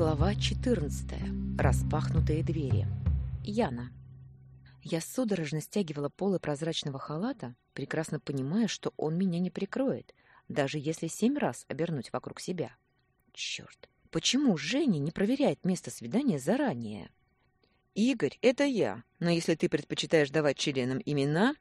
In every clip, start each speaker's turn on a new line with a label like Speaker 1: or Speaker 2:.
Speaker 1: Глава 14. Распахнутые двери. Яна. Я судорожно стягивала полы прозрачного халата, прекрасно понимая, что он меня не прикроет, даже если семь раз обернуть вокруг себя. Черт, почему Женя не проверяет место свидания заранее?
Speaker 2: Игорь, это я, но если ты предпочитаешь давать членам имена...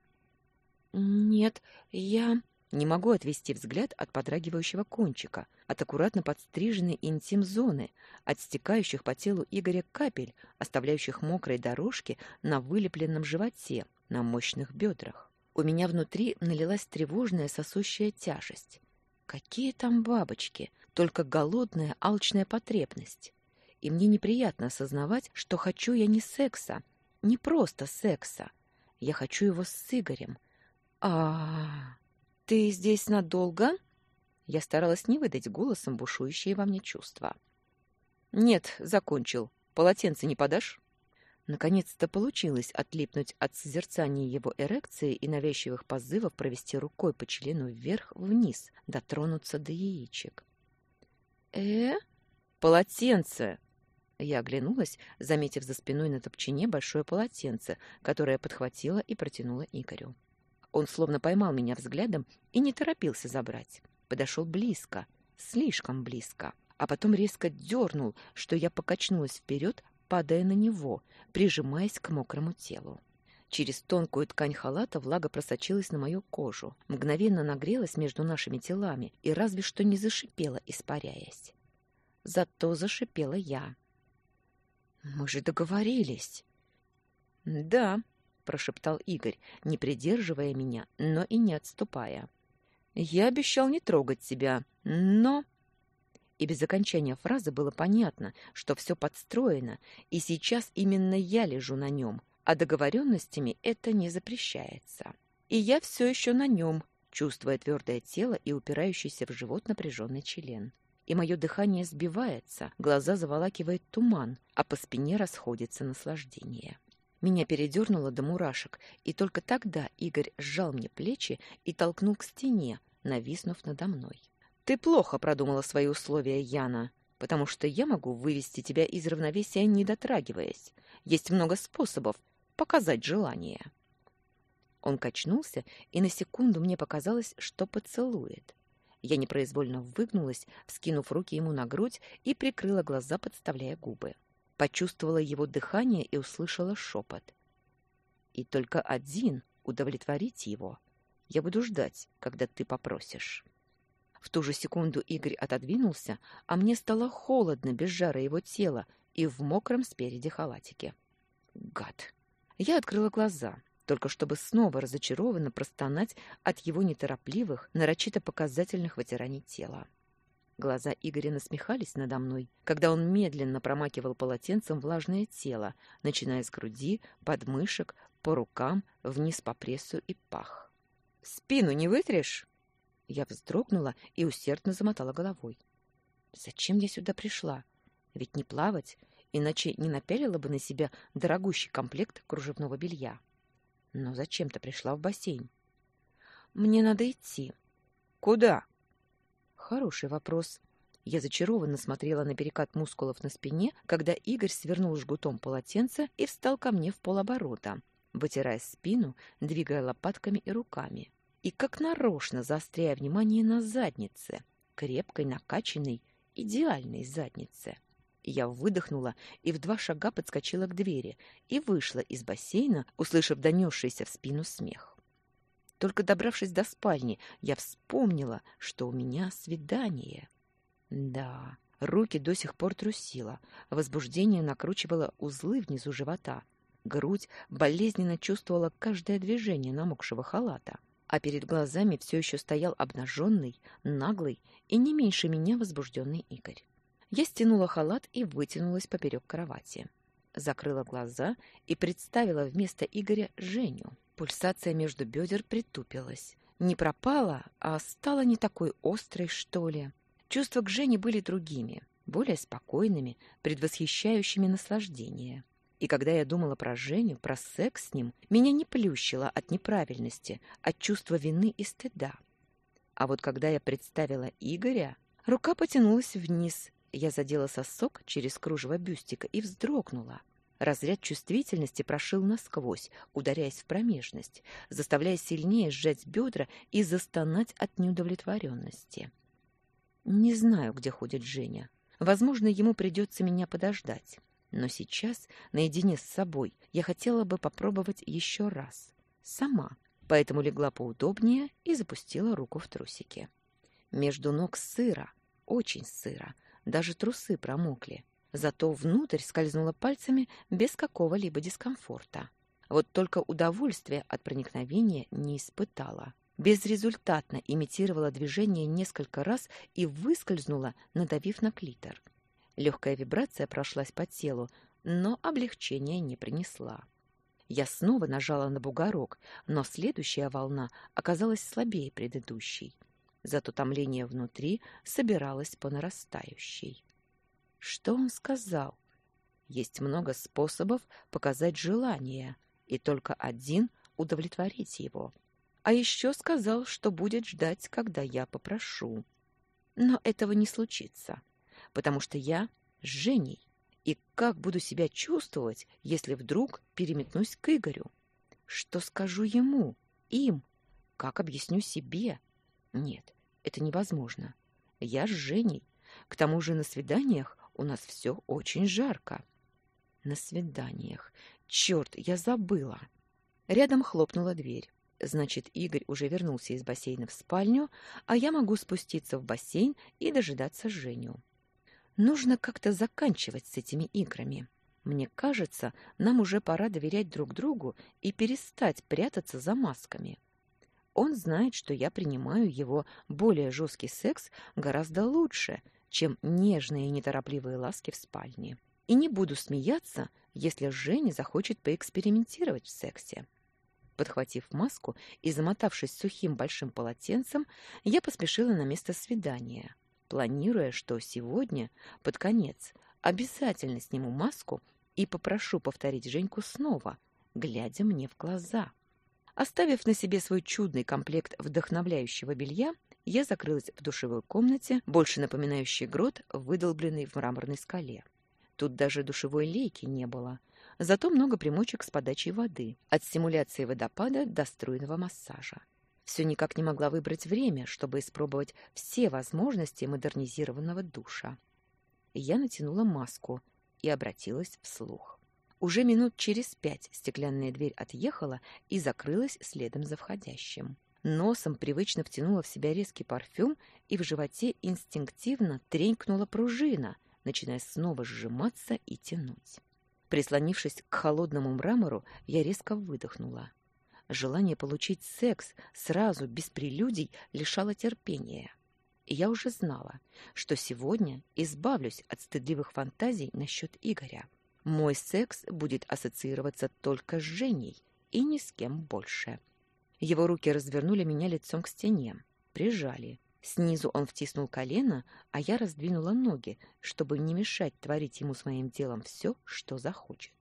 Speaker 1: Нет, я... Не могу отвести взгляд от подрагивающего кончика, от аккуратно подстриженной интим-зоны, от стекающих по телу Игоря капель, оставляющих мокрые дорожки на вылепленном животе, на мощных бедрах. У меня внутри налилась тревожная сосущая тяжесть. Какие там бабочки, только голодная, алчная потребность. И мне неприятно осознавать, что хочу я не секса, не просто секса. Я хочу его с Игорем. А, -а, -а. «Ты здесь надолго?» Я старалась не выдать голосом бушующие во мне чувства.
Speaker 2: «Нет, закончил. Полотенце не подашь?»
Speaker 1: Наконец-то получилось отлипнуть от созерцания его эрекции и навязчивых позывов провести рукой по члену вверх-вниз, дотронуться до яичек.
Speaker 2: «Э? Полотенце!»
Speaker 1: Я оглянулась, заметив за спиной на топчине большое полотенце, которое подхватила и протянула Игорю. Он словно поймал меня взглядом и не торопился забрать. Подошел близко, слишком близко, а потом резко дернул, что я покачнулась вперед, падая на него, прижимаясь к мокрому телу. Через тонкую ткань халата влага просочилась на мою кожу, мгновенно нагрелась между нашими телами и разве что не зашипела, испаряясь. Зато зашипела я. «Мы же договорились!»
Speaker 2: «Да»,
Speaker 1: прошептал Игорь, не придерживая меня, но и не отступая.
Speaker 2: Я обещал не трогать тебя, но
Speaker 1: и без окончания фразы было понятно, что все подстроено, и сейчас именно я лежу на нем, а договоренностями это не запрещается. И я все еще на нем, чувствуя твердое тело и упирающийся в живот напряженный член. И мое дыхание сбивается, глаза заволакивает туман, а по спине расходится наслаждение. Меня передернуло до мурашек, и только тогда Игорь сжал мне плечи и толкнул к стене, нависнув надо мной. «Ты плохо продумала свои условия, Яна, потому что я могу вывести тебя из равновесия, не дотрагиваясь. Есть много способов показать желание». Он качнулся, и на секунду мне показалось, что поцелует. Я непроизвольно выгнулась, вскинув руки ему на грудь и прикрыла глаза, подставляя губы почувствовала его дыхание и услышала шепот. «И только один удовлетворить его. Я буду ждать, когда ты попросишь». В ту же секунду Игорь отодвинулся, а мне стало холодно без жара его тела и в мокром спереди халатике. Гад! Я открыла глаза, только чтобы снова разочарованно простонать от его неторопливых, нарочито показательных вытираний тела. Глаза Игоря насмехались надо мной, когда он медленно промакивал полотенцем влажное тело, начиная с груди, подмышек, по рукам, вниз по прессу и пах.
Speaker 2: «Спину не вытрешь?»
Speaker 1: Я вздрогнула и усердно замотала головой. «Зачем я сюда пришла? Ведь не плавать, иначе не напялила бы на себя дорогущий комплект кружевного белья. Но зачем-то пришла в бассейн. Мне надо идти».
Speaker 2: «Куда?»
Speaker 1: Хороший вопрос. Я зачарованно смотрела на перекат мускулов на спине, когда Игорь свернул жгутом полотенца и встал ко мне в полоборота, вытирая спину, двигая лопатками и руками. И как нарочно заостряя внимание на заднице, крепкой, накачанной, идеальной заднице. Я выдохнула и в два шага подскочила к двери и вышла из бассейна, услышав донесшийся в спину смех. Только добравшись до спальни, я вспомнила, что у меня свидание. Да, руки до сих пор трусила, возбуждение накручивало узлы внизу живота. Грудь болезненно чувствовала каждое движение намокшего халата, а перед глазами все еще стоял обнаженный, наглый и не меньше меня возбужденный Игорь. Я стянула халат и вытянулась поперек кровати. Закрыла глаза и представила вместо Игоря Женю. Пульсация между бедер притупилась. Не пропала, а стала не такой острой, что ли. Чувства к Жене были другими, более спокойными, предвосхищающими наслаждение. И когда я думала про Женю, про секс с ним, меня не плющило от неправильности, от чувства вины и стыда. А вот когда я представила Игоря, рука потянулась вниз, Я задела сосок через кружево бюстика и вздрогнула. Разряд чувствительности прошил насквозь, ударяясь в промежность, заставляя сильнее сжать бедра и застонать от неудовлетворенности. Не знаю, где ходит Женя. Возможно, ему придется меня подождать. Но сейчас, наедине с собой, я хотела бы попробовать еще раз. Сама. Поэтому легла поудобнее и запустила руку в трусики. Между ног сыро, очень сыро, даже трусы промокли. Зато внутрь скользнула пальцами без какого-либо дискомфорта. Вот только удовольствия от проникновения не испытала. Безрезультатно имитировала движение несколько раз и выскользнула, надавив на клитор. Легкая вибрация прошлась по телу, но облегчения не принесла. Я снова нажала на бугорок, но следующая волна оказалась слабее предыдущей. Зато томление внутри собиралось по нарастающей. Что он сказал? Есть много способов показать желание, и только один — удовлетворить его. А еще сказал, что будет ждать, когда я попрошу. Но этого не случится потому что я с Женей. И как буду себя чувствовать, если вдруг переметнусь к Игорю? Что скажу ему, им? Как объясню себе? Нет, это невозможно. Я с Женей. К тому же на свиданиях у нас все очень жарко. На свиданиях. Черт, я забыла. Рядом хлопнула дверь. Значит, Игорь уже вернулся из бассейна в спальню, а я могу спуститься в бассейн и дожидаться Женю. Нужно как-то заканчивать с этими играми. Мне кажется, нам уже пора доверять друг другу и перестать прятаться за масками. Он знает, что я принимаю его более жесткий секс гораздо лучше, чем нежные и неторопливые ласки в спальне. И не буду смеяться, если Женя захочет поэкспериментировать в сексе. Подхватив маску и замотавшись сухим большим полотенцем, я поспешила на место свидания планируя, что сегодня, под конец, обязательно сниму маску и попрошу повторить Женьку снова, глядя мне в глаза. Оставив на себе свой чудный комплект вдохновляющего белья, я закрылась в душевой комнате, больше напоминающей грот, выдолбленный в мраморной скале. Тут даже душевой лейки не было, зато много примочек с подачей воды, от стимуляции водопада до струйного массажа все никак не могла выбрать время, чтобы испробовать все возможности модернизированного душа. Я натянула маску и обратилась вслух. Уже минут через пять стеклянная дверь отъехала и закрылась следом за входящим. Носом привычно втянула в себя резкий парфюм, и в животе инстинктивно тренькнула пружина, начиная снова сжиматься и тянуть. Прислонившись к холодному мрамору, я резко выдохнула. Желание получить секс сразу, без прелюдий, лишало терпения. И я уже знала, что сегодня избавлюсь от стыдливых фантазий насчет Игоря. Мой секс будет ассоциироваться только с Женей и ни с кем больше. Его руки развернули меня лицом к стене, прижали. Снизу он втиснул колено, а я раздвинула ноги, чтобы не мешать творить ему с моим делом все, что захочет.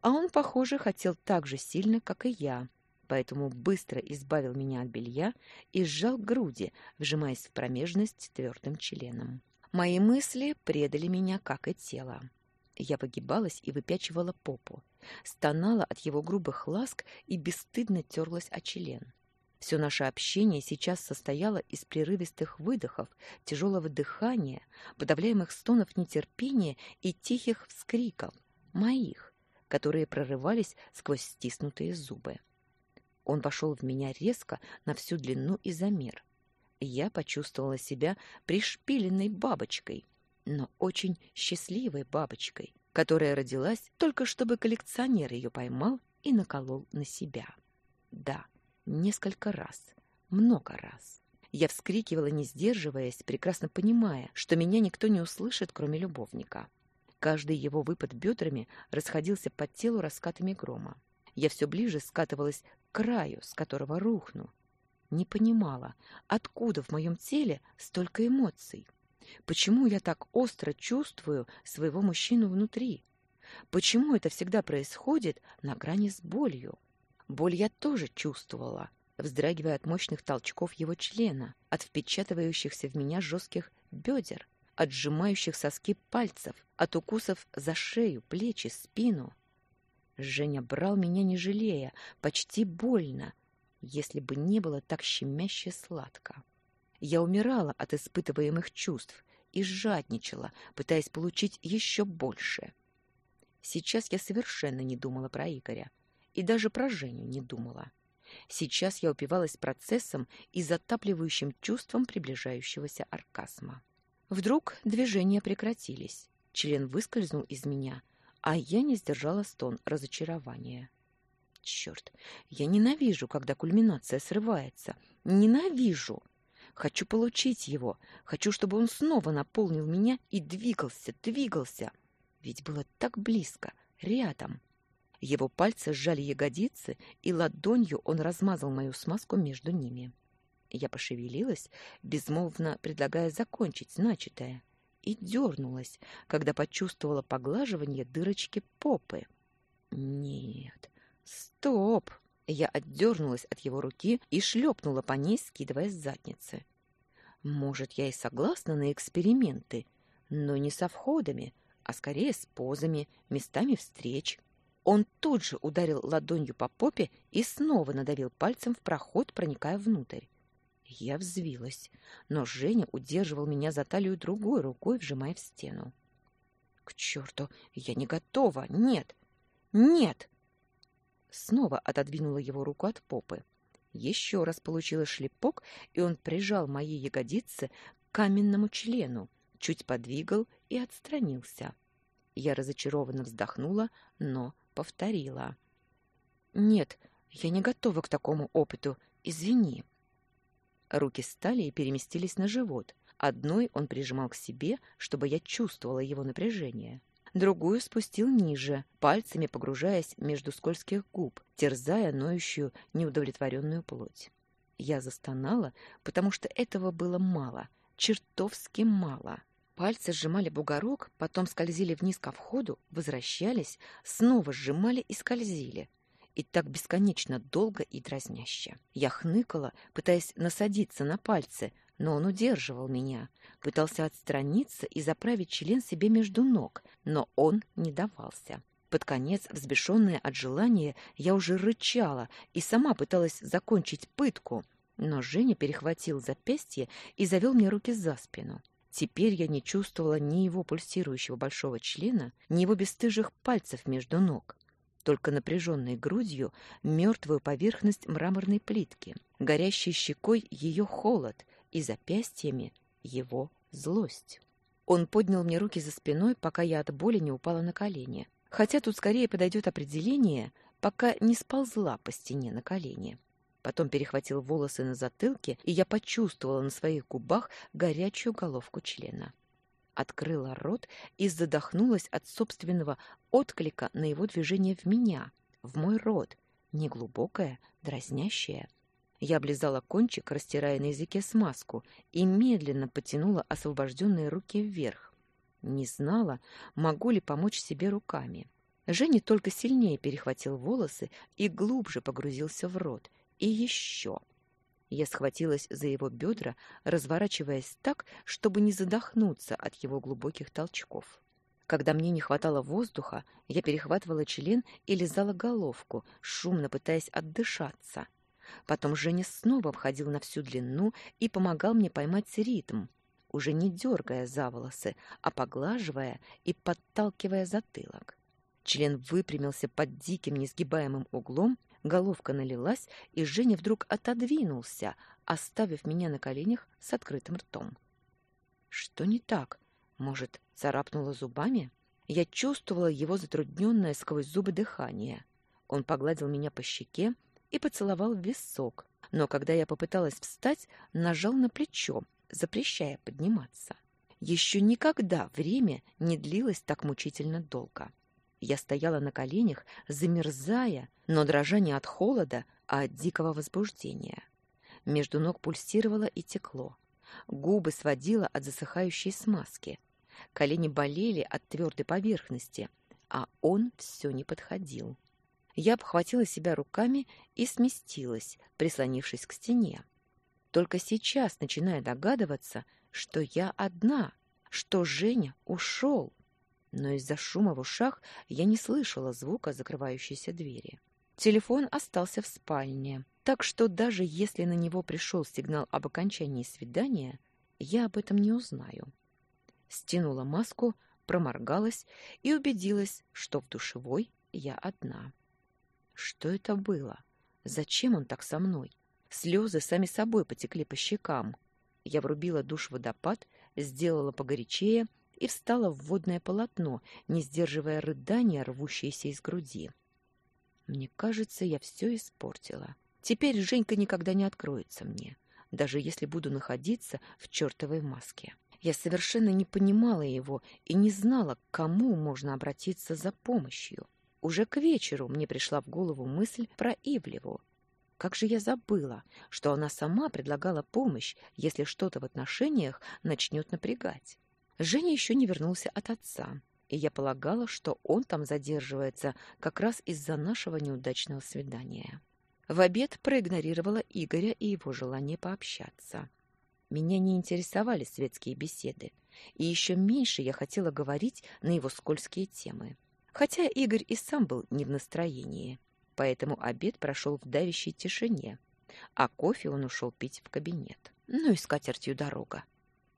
Speaker 1: А он, похоже, хотел так же сильно, как и я, поэтому быстро избавил меня от белья и сжал груди, вжимаясь в промежность твердым членом. Мои мысли предали меня, как и тело. Я выгибалась и выпячивала попу, стонала от его грубых ласк и бесстыдно терлась о член. Все наше общение сейчас состояло из прерывистых выдохов, тяжелого дыхания, подавляемых стонов нетерпения и тихих вскриков, моих, которые прорывались сквозь стиснутые зубы. Он вошел в меня резко на всю длину и замер. Я почувствовала себя пришпиленной бабочкой, но очень счастливой бабочкой, которая родилась только чтобы коллекционер ее поймал и наколол на себя. Да, несколько раз, много раз. Я вскрикивала, не сдерживаясь, прекрасно понимая, что меня никто не услышит, кроме любовника. Каждый его выпад бедрами расходился по телу раскатами грома. Я все ближе скатывалась краю, с которого рухну. Не понимала, откуда в моем теле столько эмоций. Почему я так остро чувствую своего мужчину внутри? Почему это всегда происходит на грани с болью? Боль я тоже чувствовала, вздрагивая от мощных толчков его члена, от впечатывающихся в меня жестких бедер, от сжимающих соски пальцев, от укусов за шею, плечи, спину. Женя брал меня не жалея, почти больно, если бы не было так щемяще сладко. Я умирала от испытываемых чувств и жадничала, пытаясь получить еще больше. Сейчас я совершенно не думала про Игоря и даже про Женю не думала. Сейчас я упивалась процессом и затапливающим чувством приближающегося оргазма. Вдруг движения прекратились. Член выскользнул из меня, а я не сдержала стон разочарования. Черт, я ненавижу, когда кульминация срывается. Ненавижу! Хочу получить его. Хочу, чтобы он снова наполнил меня и двигался, двигался. Ведь было так близко, рядом. Его пальцы сжали ягодицы, и ладонью он размазал мою смазку между ними. Я пошевелилась, безмолвно предлагая закончить начатое, и дернулась, когда почувствовала поглаживание дырочки попы. Нет, стоп! Я отдернулась от его руки и шлепнула по ней, скидывая с задницы. Может, я и согласна на эксперименты, но не со входами, а скорее с позами, местами встреч. Он тут же ударил ладонью по попе и снова надавил пальцем в проход, проникая внутрь. Я взвилась, но Женя удерживал меня за талию другой рукой, вжимая в стену. К черту, я не готова, нет, нет! Снова отодвинула его руку от попы. Еще раз получила шлепок, и он прижал мои ягодицы к каменному члену, чуть подвигал и отстранился. Я разочарованно вздохнула, но повторила. «Нет, я не готова к такому опыту. Извини». Руки стали и переместились на живот. Одной он прижимал к себе, чтобы я чувствовала его напряжение. Другую спустил ниже, пальцами погружаясь между скользких губ, терзая ноющую неудовлетворенную плоть. Я застонала, потому что этого было мало, чертовски мало. Пальцы сжимали бугорок, потом скользили вниз ко входу, возвращались, снова сжимали и скользили. И так бесконечно долго и дразняще. Я хныкала, пытаясь насадиться на пальцы, но он удерживал меня, пытался отстраниться и заправить член себе между ног, но он не давался. Под конец, взбешенная от желания, я уже рычала и сама пыталась закончить пытку, но Женя перехватил запястье и завел мне руки за спину. Теперь я не чувствовала ни его пульсирующего большого члена, ни его бесстыжих пальцев между ног, только напряженной грудью мертвую поверхность мраморной плитки, горящей щекой ее холод и запястьями его злость. Он поднял мне руки за спиной, пока я от боли не упала на колени. Хотя тут скорее подойдет определение, пока не сползла по стене на колени. Потом перехватил волосы на затылке, и я почувствовала на своих губах горячую головку члена. Открыла рот и задохнулась от собственного отклика на его движение в меня, в мой рот, неглубокое, дразнящее. Я облизала кончик, растирая на языке смазку, и медленно потянула освобожденные руки вверх. Не знала, могу ли помочь себе руками. Женя только сильнее перехватил волосы и глубже погрузился в рот, и еще. Я схватилась за его бедра, разворачиваясь так, чтобы не задохнуться от его глубоких толчков. Когда мне не хватало воздуха, я перехватывала член и лизала головку, шумно пытаясь отдышаться. Потом Женя снова входил на всю длину и помогал мне поймать ритм, уже не дергая за волосы, а поглаживая и подталкивая затылок. Член выпрямился под диким несгибаемым углом, Головка налилась, и Женя вдруг отодвинулся, оставив меня на коленях с открытым ртом. Что не так? Может, царапнула зубами? Я чувствовала его затрудненное сквозь зубы дыхание. Он погладил меня по щеке и поцеловал в висок, но когда я попыталась встать, нажал на плечо, запрещая подниматься. Еще никогда время не длилось так мучительно долго. Я стояла на коленях, замерзая, но дрожа не от холода, а от дикого возбуждения. Между ног пульсировало и текло. Губы сводило от засыхающей смазки. Колени болели от твердой поверхности, а он все не подходил. Я обхватила себя руками и сместилась, прислонившись к стене. Только сейчас начинаю догадываться, что я одна, что Женя ушел. Но из-за шума в ушах я не слышала звука закрывающейся двери. Телефон остался в спальне, так что даже если на него пришел сигнал об окончании свидания, я об этом не узнаю. Стянула маску, проморгалась и убедилась, что в душевой я одна. Что это было? Зачем он так со мной? Слезы сами собой потекли по щекам. Я врубила душ-водопад, сделала погорячее и встала в водное полотно, не сдерживая рыдания, рвущиеся из груди. Мне кажется, я все испортила. Теперь Женька никогда не откроется мне, даже если буду находиться в чертовой маске. Я совершенно не понимала его и не знала, к кому можно обратиться за помощью. Уже к вечеру мне пришла в голову мысль про Ивлеву. Как же я забыла, что она сама предлагала помощь, если что-то в отношениях начнет напрягать. Женя еще не вернулся от отца, и я полагала, что он там задерживается как раз из-за нашего неудачного свидания. В обед проигнорировала Игоря и его желание пообщаться. Меня не интересовали светские беседы, и еще меньше я хотела говорить на его скользкие темы. Хотя Игорь и сам был не в настроении, поэтому обед прошел в давящей тишине, а кофе он ушел пить в кабинет. Ну и с дорога.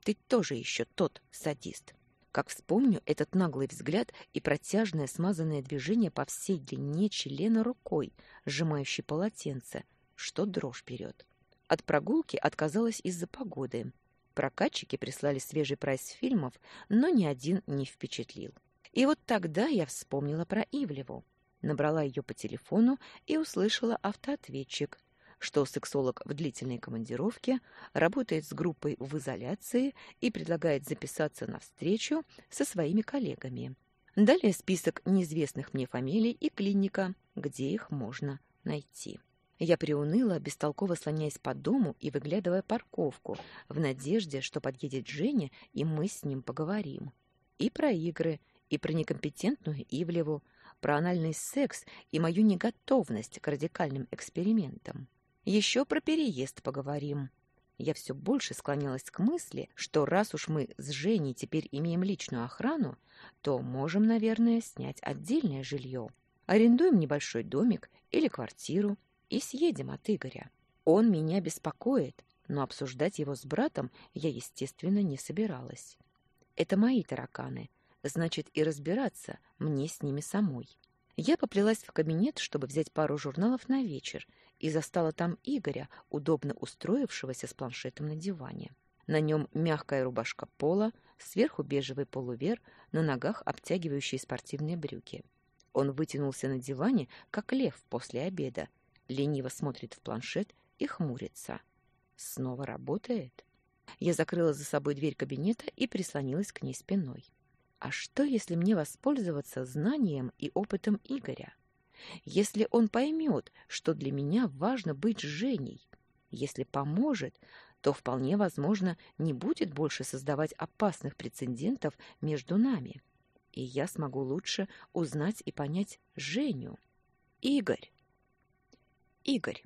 Speaker 1: Ты тоже еще тот садист. Как вспомню этот наглый взгляд и протяжное смазанное движение по всей длине члена рукой, сжимающей полотенце, что дрожь берет. От прогулки отказалась из-за погоды. Прокатчики прислали свежий прайс фильмов, но ни один не впечатлил. И вот тогда я вспомнила про Ивлеву. Набрала ее по телефону и услышала автоответчик, что сексолог в длительной командировке работает с группой в изоляции и предлагает записаться на встречу со своими коллегами. Далее список неизвестных мне фамилий и клиника, где их можно найти. Я приуныла, бестолково слоняясь по дому и выглядывая парковку, в надежде, что подъедет Женя, и мы с ним поговорим. И про игры, и про некомпетентную Ивлеву, про анальный секс и мою неготовность к радикальным экспериментам. Еще про переезд поговорим. Я все больше склонялась к мысли, что раз уж мы с Женей теперь имеем личную охрану, то можем, наверное, снять отдельное жилье. Арендуем небольшой домик или квартиру и съедем от Игоря. Он меня беспокоит, но обсуждать его с братом я, естественно, не собиралась. Это мои тараканы, значит, и разбираться мне с ними самой. Я поплелась в кабинет, чтобы взять пару журналов на вечер, и застала там Игоря, удобно устроившегося с планшетом на диване. На нем мягкая рубашка пола, сверху бежевый полувер, на ногах обтягивающие спортивные брюки. Он вытянулся на диване, как лев после обеда, лениво смотрит в планшет и хмурится. Снова работает? Я закрыла за собой дверь кабинета и прислонилась к ней спиной. А что, если мне воспользоваться знанием и опытом Игоря? Если он поймет, что для меня важно быть Женей, если поможет, то вполне возможно не будет больше создавать опасных прецедентов между нами, и я смогу лучше узнать и понять Женю. Игорь. Игорь.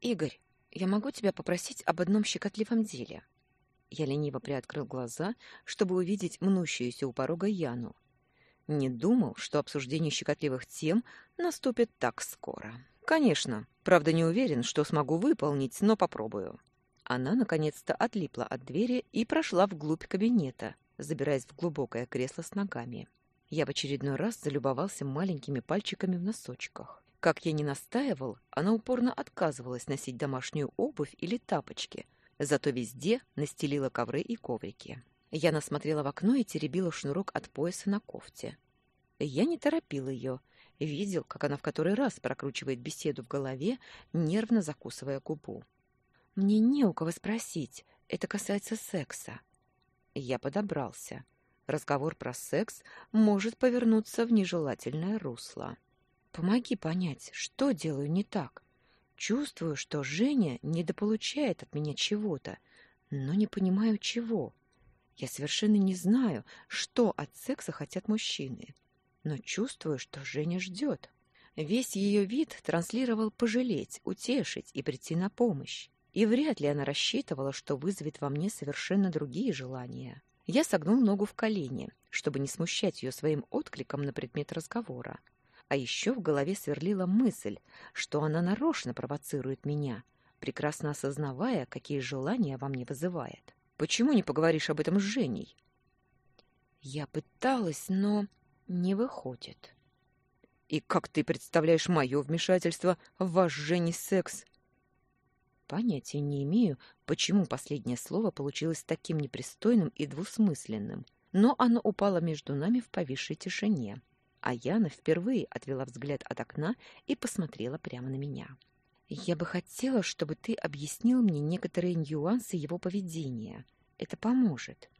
Speaker 1: Игорь, я могу тебя попросить об одном щекотливом деле? Я лениво приоткрыл глаза, чтобы увидеть мнущуюся у порога Яну. Не думал, что обсуждение щекотливых тем наступит так скоро. Конечно, правда не уверен, что смогу выполнить, но попробую. Она наконец-то отлипла от двери и прошла вглубь кабинета, забираясь в глубокое кресло с ногами. Я в очередной раз залюбовался маленькими пальчиками в носочках. Как я ни настаивал, она упорно отказывалась носить домашнюю обувь или тапочки — Зато везде настелила ковры и коврики. Я насмотрела в окно и теребила шнурок от пояса на кофте. Я не торопил ее. Видел, как она в который раз прокручивает беседу в голове, нервно закусывая губу. «Мне не у кого спросить. Это касается секса». Я подобрался. Разговор про секс может повернуться в нежелательное русло. «Помоги понять, что делаю не так?» Чувствую, что Женя недополучает от меня чего-то, но не понимаю чего. Я совершенно не знаю, что от секса хотят мужчины, но чувствую, что Женя ждет. Весь ее вид транслировал пожалеть, утешить и прийти на помощь. И вряд ли она рассчитывала, что вызовет во мне совершенно другие желания. Я согнул ногу в колени, чтобы не смущать ее своим откликом на предмет разговора. А еще в голове сверлила мысль, что она нарочно провоцирует меня, прекрасно осознавая, какие желания во мне вызывает. «Почему не поговоришь об этом с Женей?» Я пыталась, но не выходит. «И как ты представляешь мое вмешательство в ваш Женей секс?» Понятия не имею, почему последнее слово получилось таким непристойным и двусмысленным, но оно упало между нами в повисшей тишине, а Яна впервые отвела взгляд от окна и посмотрела прямо на меня. «Я бы хотела, чтобы ты объяснил мне некоторые нюансы его поведения. Это поможет».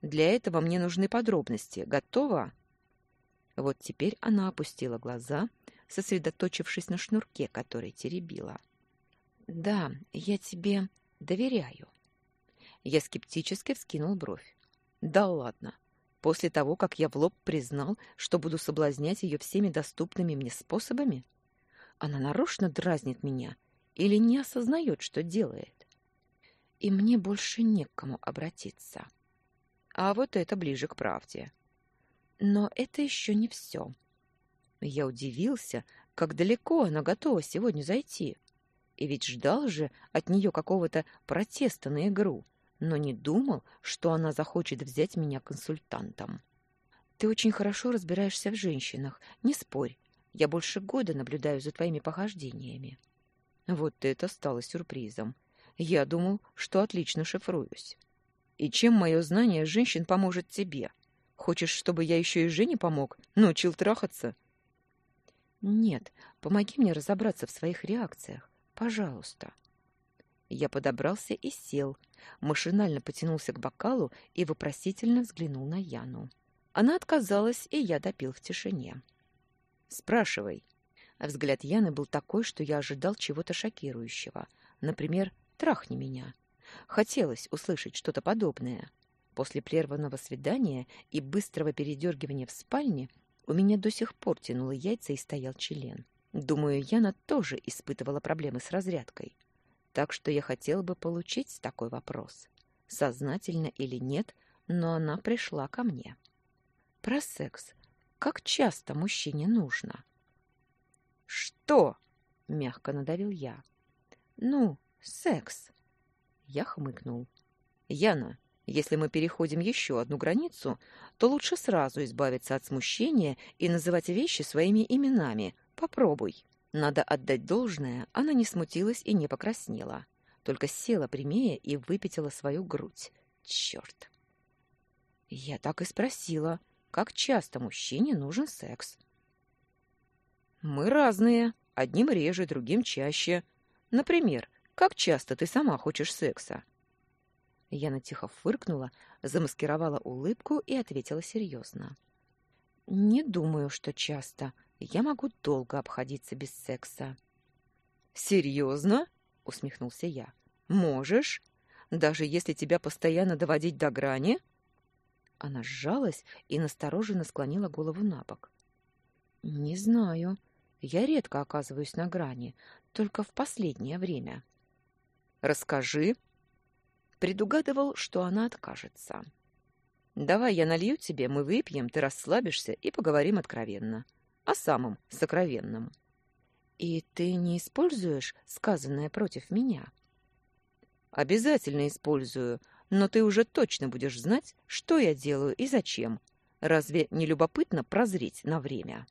Speaker 1: «Для этого мне нужны подробности. Готова?» Вот теперь она опустила глаза, сосредоточившись на шнурке, который теребила. Да, я тебе доверяю. Я скептически вскинул бровь. Да ладно. После того, как я в лоб признал, что буду соблазнять ее всеми доступными мне способами, она нарочно дразнит меня или не осознает, что делает. И мне больше не к кому обратиться. А вот это ближе к правде. Но это еще не все. Я удивился, как далеко она готова сегодня зайти. И ведь ждал же от нее какого-то протеста на игру, но не думал, что она захочет взять меня консультантом. Ты очень хорошо разбираешься в женщинах, не спорь. Я больше года наблюдаю за твоими похождениями. Вот это стало сюрпризом. Я думал, что отлично шифруюсь. И чем мое знание женщин поможет тебе? Хочешь, чтобы я еще и Жене помог? Научил трахаться? Нет, помоги мне разобраться в своих реакциях. Пожалуйста. Я подобрался и сел, машинально потянулся к бокалу и вопросительно взглянул на Яну. Она отказалась, и я допил в тишине. «Спрашивай». А взгляд Яны был такой, что я ожидал чего-то шокирующего. Например, «трахни меня». Хотелось услышать что-то подобное. После прерванного свидания и быстрого передергивания в спальне у меня до сих пор тянуло яйца и стоял член. Думаю, Яна тоже испытывала проблемы с разрядкой. Так что я хотел бы получить такой вопрос. Сознательно или нет, но она пришла ко мне. Про секс. Как часто мужчине нужно? Что? Мягко надавил я. Ну, секс. Я хмыкнул. Яна, если мы переходим еще одну границу, то лучше сразу избавиться от смущения и называть вещи своими именами, Попробуй. Надо отдать должное, она не смутилась и не покраснела, только села прямее и выпятила свою грудь. Черт! Я так и спросила, как часто мужчине нужен секс. Мы разные, одним реже, другим чаще. Например, как часто ты сама хочешь секса? Яна тихо фыркнула, замаскировала улыбку и ответила серьезно. «Не думаю, что часто я могу долго обходиться без секса. «Серьезно?» — усмехнулся я. «Можешь? Даже если тебя постоянно доводить до грани?» Она сжалась и настороженно склонила голову на бок. «Не знаю. Я редко оказываюсь на грани, только в последнее время». «Расскажи». Предугадывал, что она откажется. «Давай я налью тебе, мы выпьем, ты расслабишься и поговорим откровенно о самом сокровенном. И ты не используешь сказанное против меня? Обязательно использую, но ты уже точно будешь знать, что я делаю и зачем. Разве не любопытно прозреть на время?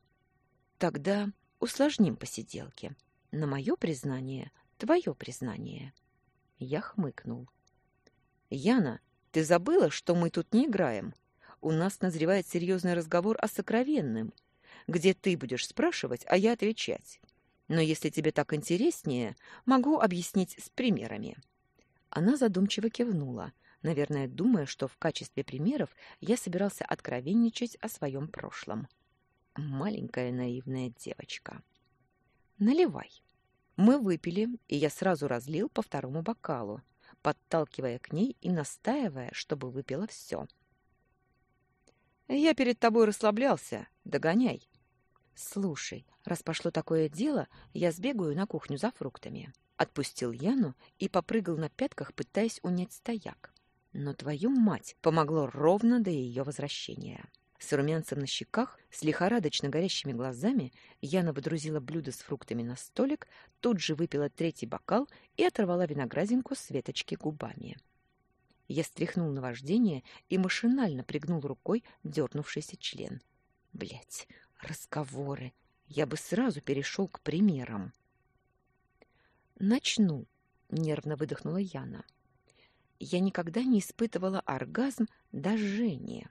Speaker 1: Тогда усложним посиделки. На мое признание, твое признание. Я хмыкнул. Яна, ты забыла, что мы тут не играем? У нас назревает серьезный разговор о сокровенном, где ты будешь спрашивать, а я отвечать. Но если тебе так интереснее, могу объяснить с примерами». Она задумчиво кивнула, наверное, думая, что в качестве примеров я собирался откровенничать о своем прошлом. Маленькая наивная девочка. «Наливай». Мы выпили, и я сразу разлил по второму бокалу, подталкивая к ней и настаивая, чтобы выпила все. «Я перед тобой расслаблялся. Догоняй». «Слушай, раз пошло такое дело, я сбегаю на кухню за фруктами». Отпустил Яну и попрыгал на пятках, пытаясь унять стояк. Но твою мать помогло ровно до ее возвращения. С румянцем на щеках, с лихорадочно горящими глазами, Яна водрузила блюдо с фруктами на столик, тут же выпила третий бокал и оторвала виноградинку с веточки губами. Я стряхнул на вождение и машинально пригнул рукой дернувшийся член. Блять, разговоры. Я бы сразу перешел к примерам. Начну, нервно выдохнула Яна. Я никогда не испытывала оргазм до жжения.